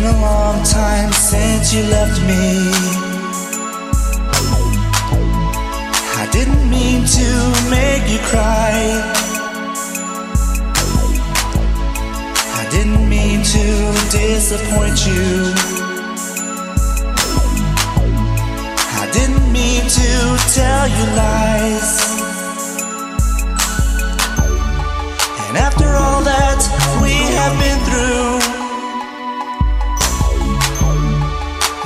been a long time since you left me. I didn't mean to make you cry. I didn't mean to disappoint you. I didn't mean to tell you lies. And after all that we have been through,